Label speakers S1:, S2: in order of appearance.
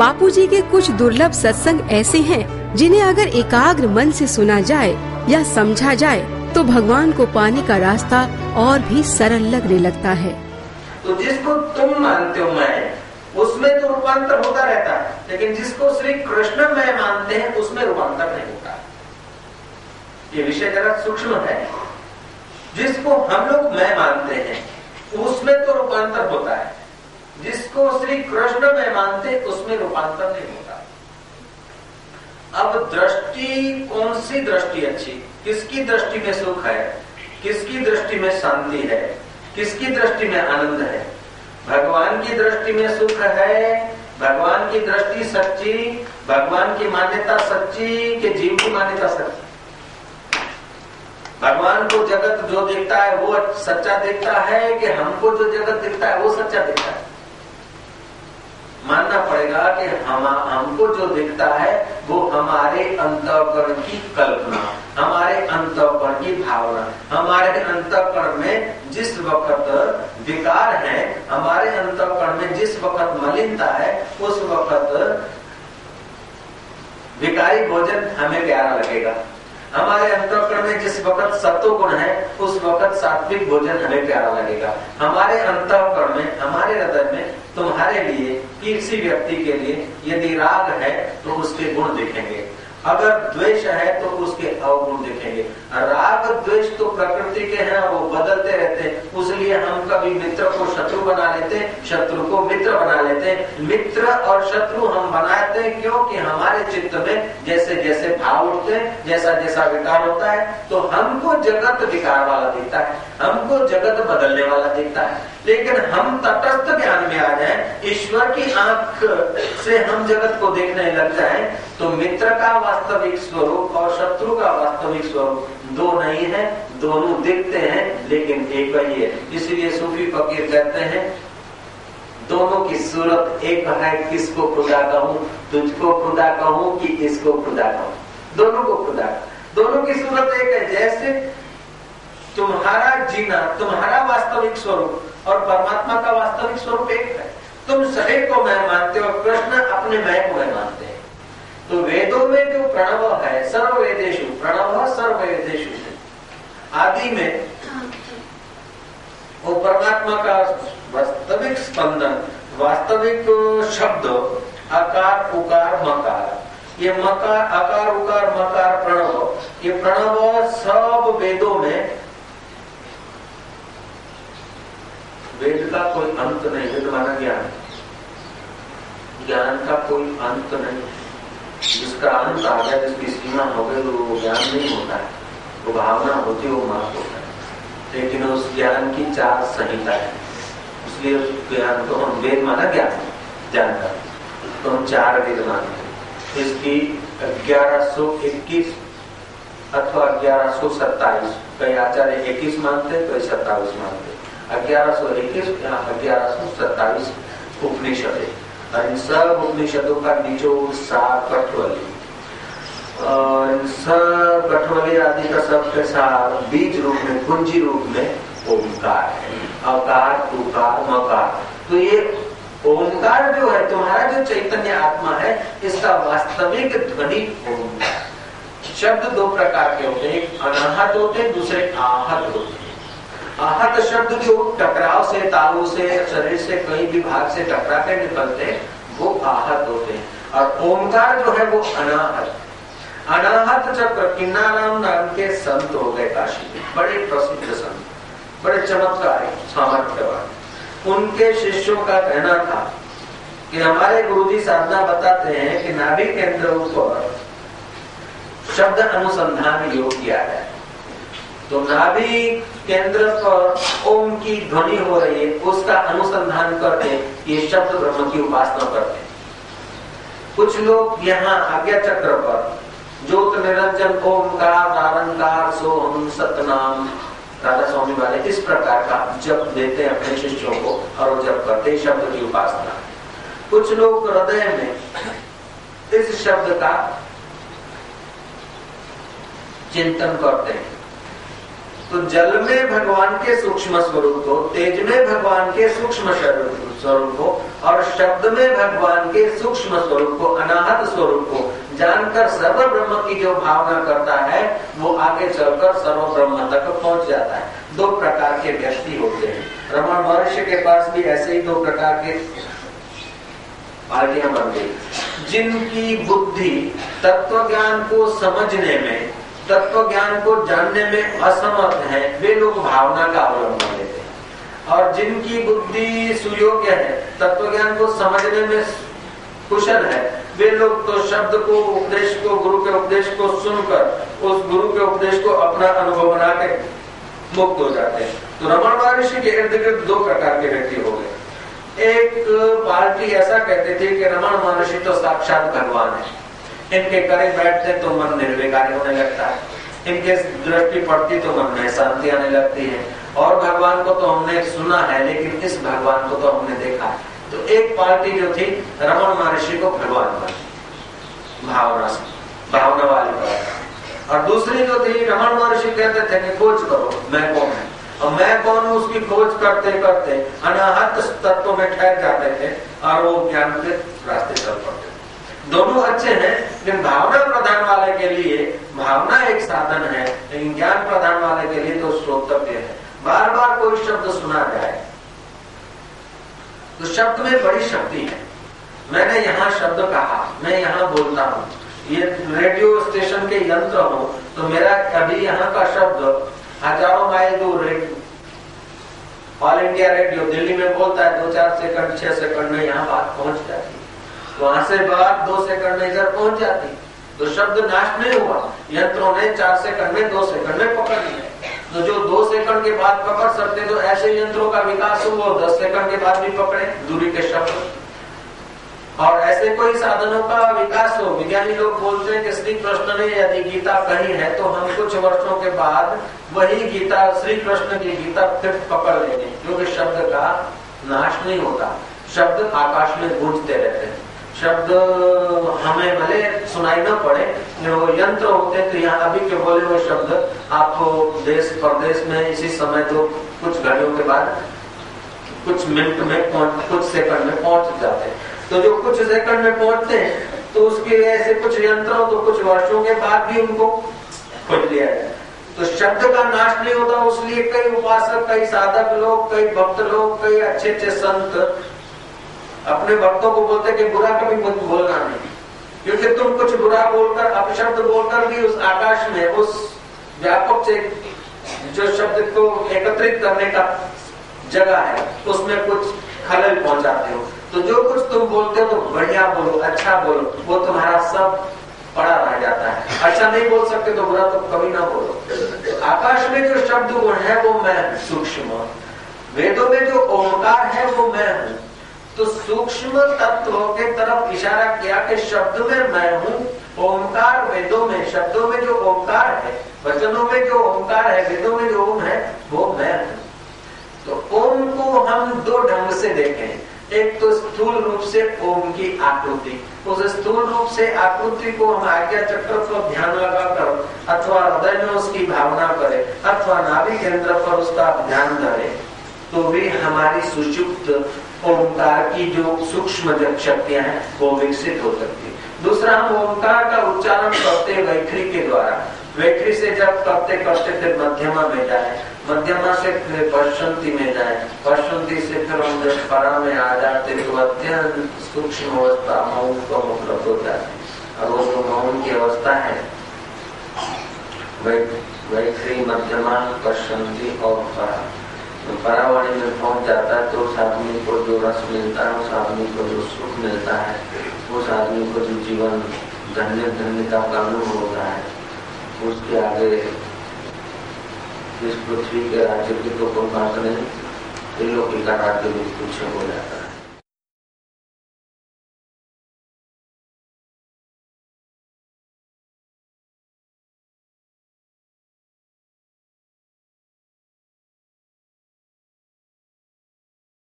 S1: बापूजी के कुछ दुर्लभ सत्संग ऐसे हैं, जिन्हें अगर एकाग्र मन से सुना जाए या समझा जाए तो भगवान को पाने का रास्ता और भी सरल लगने लगता है।
S2: तो जिसको तुम मानते हो मैं, उसमें तो रूपांतर होता रहता है, लेकिन जिसको श्री कृष्ण मैं मानते हैं, उसमें रूपांतर नहीं होता। ये विषय जरा सूक्ष्म है। जिसको हम लोग मैं मानते हैं, उसमें तो रूपांतर होता है। जिसको श्री कृष्ण में मानते, उसमें रूपांतर नहीं होता। अब दृष्टि कौन सी दृष्टि अच्छी? किसकी दृष्टि में सुख है? किसकी दृष्टि में शांति है? किसकी दृष्टि में आनंद है? भगवान की दृष्टि में सुख है, भगवान की दृष्टि सच्ची, भगवान की मान्यता सच्ची के जीव की मान्यता सच्ची? भगवान को जगत जो देखता है, वो सच्चा देखता है कि हमको जो जगत दिखता है, वो सच्चा दिखता है? मानना पड़ेगा कि हम, हमको जो दिखता है, वो हमारे अंतकरण की कल्पना, हमारे अंतकरण की भावना, हमारे अंतकरण में जिस वक्त विकार है, हमारे अंतकरण में जिस वक्त मलिनता है, उस वक्त विकारी भोजन हमें प्यारा लगेगा। हमारे अंतकरण में जिस वक्त सत्व गुण है, उस वक्त सात्विक भोजन हमें प्यारा लगेगा। हमारे अंतकरण में, हमारे हृदय में तुम्हारे लिए, किसी व्यक्ति के लिए यदि राग है तो उसके गुण दिखेंगे। अगर द्वेष है तो उसके अवगुण दिखेंगे। राग, द्वेष तो प्रकृति के हैं, वो बदलते रहते उसलिए हम कभी मित्र को शत्रु बना लेते, शत्रु को मित्र बना लेते। मित्र और शत्रु हम बनाते हैं क्योंकि हमारे चित्त में जैसे जैसे भाव उठते हैं जैसा जैसा विकार होता है तो हमको जगत विकार वाला दिखता है। हमको जगत बदलने वाला दिखता है। लेकिन हम तटस्थ ज्ञान में आ जाए, ईश्वर की आँख से हम जगत को देखने लग जाए तो मित्र का वास्तविक स्वरूप और शत्रु का वास्तविक स्वरूप दो नहीं है, दोनों दिखते हैं, लेकिन एक ही है। इसलिए सूफी फकीर कहते हैं, दोनों की सूरत एक है, किसको खुदा कहूँ, तुझको खुदा कहूँ कि इसको खुदा कहूँ? दोनों को खुदा दोनों की सूरत एक है, जैसे तुम्हारा जीना, तुम्हारा वास्तविक स्वरूप और परमात्मा का वास्तविक स्वरूप एक है। तुम सभी को मैं मानते हो, कृष्ण अपने मैं को मैं मानते हैं। तो वेदों में जो प्रणव है सर्व वेदेशु प्रणव सर्व वेदेशु आदि में वो परमात्मा का वास्तविक स्पंदन, वास्तविक शब्द, आकार, उकार, मकार। ये मकार, आकार, उकार, मकार, प्रणव, ये प्रणव सब वेदों में वेद का कोई अंत नहीं वेद माना ज्ञान ज्ञान का कोई अंत नहीं। जिसका अंत आ गया जिसकी सीमा हो गई तो वो ज्ञान नहीं होता है। वो भावना होती है, वो मार्ग होता है। लेकिन उस ज्ञान की चार संहिता है। इसलिए ज्ञान को हम वेद माना ज्ञान जानता तो हम चार वेद मानते हैं। इसकी ग्यारह सौ इक्कीस अथवा ग्यारह सौ सत्ताईस। कई आचार्य इक्कीस मानते कई सत्ताईस मानते ग्यारह सौ इक्कीस ग्यारह सौ सत्ताईस उपनिषद है। और इन सब उपनिषदों का निचोड़ सार कठवली। और इन सब कठवली आदि का सब के सार बीज रूप में, कुंजी रूप में ओंकार है। अकार उकार मकार। तो ये ओंकार जो है, तुम्हारा जो चैतन्य आत्मा है, इसका वास्तविक ध्वनि ओंकार। शब्द दो प्रकार के होते हैं एक अनाहत होते हैं, दूसरे आहत होते हैं। आहत शब्द जो टकराव से तालु से, शरीर से कई भी भाग से टकरा के निकलते, वो आहत होते हैं। और ओंकार जो है वो अनाहत। अनाहत चक्र किन्नाराम नाम के संत हो गए काशी में बड़े प्रसिद्ध संत, बड़े चमत्कारी सामर्थ्यवान। उनके शिष्यों का कहना था कि हमारे गुरुजी साधना बताते हैं कि नाभि केंद्र ऊपर शब्द अनुसंधान योग किया है तो नाभि केंद्र पर ओम की ध्वनि हो रही है, उसका अनुसंधान करते ये शब्द ब्रह्म की उपासना करते कुछ लोग यहाँ आज्ञा चक्र पर, ज्योत निरंजन ओम ओमकार नारंकार, सोहम, सतनाम, राधा स्वामी वाले इस प्रकार का जप देते हैं अपने शिष्यों को और जप करते शब्द की उपासना। कुछ लोग हृदय में इस शब्द का चिंतन करते हैं। तो जल में भगवान के सूक्ष्म स्वरूप को तेज में भगवान के सूक्ष्म स्वरूप को और शब्द में भगवान के सूक्ष्म स्वरूप को अनाहत स्वरूप को जानकर सर्व ब्रह्म की जो भावना करता है, वो आगे चलकर सर्व ब्रह्म तक पहुँच जाता है। दो प्रकार के व्यक्ति होते हैं। रमन महर्षि के पास भी ऐसे ही दो प्रकार के पार्टियाँ बन गई। जिनकी बुद्धि तत्व ज्ञान को समझने में तत्व ज्ञान को जानने में असमर्थ है, वे लोग भावना का अवलंबन लेते हैं। और जिनकी बुद्धि सुयोग्य है तत्व ज्ञान को समझने में कुशल है, वे लोग तो शब्द को, उपदेश को, गुरु के उपदेश को सुनकर, उस गुरु के उपदेश को अपना अनुभव बना के मुक्त हो जाते हैं। तो रमन महर्षि के इर्द गिर्द दो प्रकार के व्यक्ति हो गए। एक पार्टी ऐसा कहते थे कि रमन महर्षि तो साक्षात भगवान है। इनके करे बैठते तो मन निर्विकारी होने लगता है। इनके दृष्टि पड़ती तो मन में शांति आने लगती है। और भगवान को तो हमने सुना है, लेकिन इस भगवान को तो हमने देखा। है तो एक पार्टी जो थी, रमन महर्षि को भगवान बन। भावना भावना वाली बात। और दूसरी जो थी, रमन महर्षि कहते थे कि खोज करो, मैं कौन है? और मैं कौन हूँ? उसकी खोज करते करते अनाहत तत्व में ठहर जाते थे, और वो ज्ञान के रास्ते चल पड़ते दोनों अच्छे हैं, लेकिन भावना प्रधान वाले के लिए, भावना एक साधन है, लेकिन ज्ञान प्रधान वाले के लिए तो श्रोतव्य है। बार बार कोई शब्द सुना जाए तो शब्द में बड़ी शक्ति है। मैंने यहाँ शब्द कहा, मैं यहाँ बोलता हूँ। ये रेडियो स्टेशन के यंत्र हो तो मेरा अभी यहाँ का शब्द, हज़ारों माइल दूर ऑल इंडिया रेडियो दिल्ली में बोलता है दो चार सेकंड, छह सेकंड में यहाँ बात पहुँच जाती वहाँ से बात दो सेकंड में इधर पहुँच जाती। तो शब्द नाश नहीं हुआ। यंत्रों ने चार सेकंड में दो सेकंड में पकड़ लिया। तो जो दो सेकंड के बाद पकड़ सकते तो ऐसे यंत्रों का विकास हुआ दस सेकंड के बाद भी पकड़े दूरी के शब्द। और ऐसे कोई साधनों का विकास हो। विज्ञानी लोग बोलते हैं कि श्री कृष्ण ने यदि गीता कही है तो हम कुछ वर्षों के बाद वही गीता, श्री कृष्ण की गीता फिर पकड़ लेंगे, क्योंकि शब्द का नाश नहीं होता। शब्द आकाश में गूंजते रहते हैं। शब्द हमें भले सुनाई न पड़े वो यंत्र होते तो यहाँ अभी के बोले हुए शब्द, आपको देश, प्रदेश में इसी समय तो कुछ घड़ियों के बाद, कुछ मिनट में पहुँच, कुछ सेकंड में पहुँच जाते हैं। तो जो कुछ सेकंड में पहुँचते हैं तो उसके ऐसे कुछ यंत्रों तो कुछ वर्षों के बाद भी उनको खोज लिया जाए। तो शब्द का नाश नहीं होता, उसलिए कई उपासक, कई साधक लोग, कई भक्त लोग, कई अच्छे अच्छे संत अपने भक्तों को बोलते कि बुरा कभी मत बोलना नहीं। क्योंकि तुम कुछ बुरा बोलकर, अपशब्द बोलकर भी उस आकाश में, उस व्यापक से जो शब्द को एकत्रित करने का जगह है, उसमें कुछ खलल पहुंचाते हो। तो जो कुछ तुम बोलते हो तो बढ़िया बोलो अच्छा बोलो, वो तुम्हारा सब पड़ा रह जाता है। अच्छा नहीं बोल सकते तो बुरा तो कभी ना बोलो। आकाश में जो शब्द वो है, वो मैं सूक्ष्म वेदों में जो ओंकार है, वो मैं हूँ। तो सूक्ष्म तत्वों के तरफ़ इशारा किया कि शब्द में मैं हूँ, ओंकार वेदों में, शब्दों में जो ओंकार है, वचनों में जो ओंकार है, वेदों में जो ओम है, वो मैं हूँ। तो ओम को हम दो ढंग से देखें। एक तो स्थूल रूप से ओम की आकृति। उस स्थूल रूप से आकृति को हम आज्ञा चक्र पर ध्यान लगाकर अथवा हृदय में उसकी भावना करें, अथवा नाभि केंद्र पर उसका ध्यान धरे तो भी हमारी सुषुप्त ओंकार की जो सूक्ष्म शक्तियाँ हैं, वो विकसित हो सकती है। दूसरा, हम ओंकार का उच्चारण करते वैखरी के द्वारा, वैखरी से जब करते करते फिर मध्यमा में जाए, मध्यमा से फिर पश्चंती में जाए, पश्चंती से फिर हम जब परा में आ जाते तो अत्यंत सूक्ष्म अवस्था मौन को उपलब्ध हो जाती और वो जो मौन की अवस्था है वैखरी, मध्यमा, पश्चंती और परा। तो परावाणी में पहुँच जाता है तो उस आदमी को जो रस मिलता है, उस आदमी को जो सुख मिलता है, उस आदमी को जो जीवन धन्य धन्यता का अनुभव होता है, उसके आगे इस पृथ्वी के राज्य की तो कोई बात नहीं त्रिलोकी का राज्य भी कुछ हो जाता है।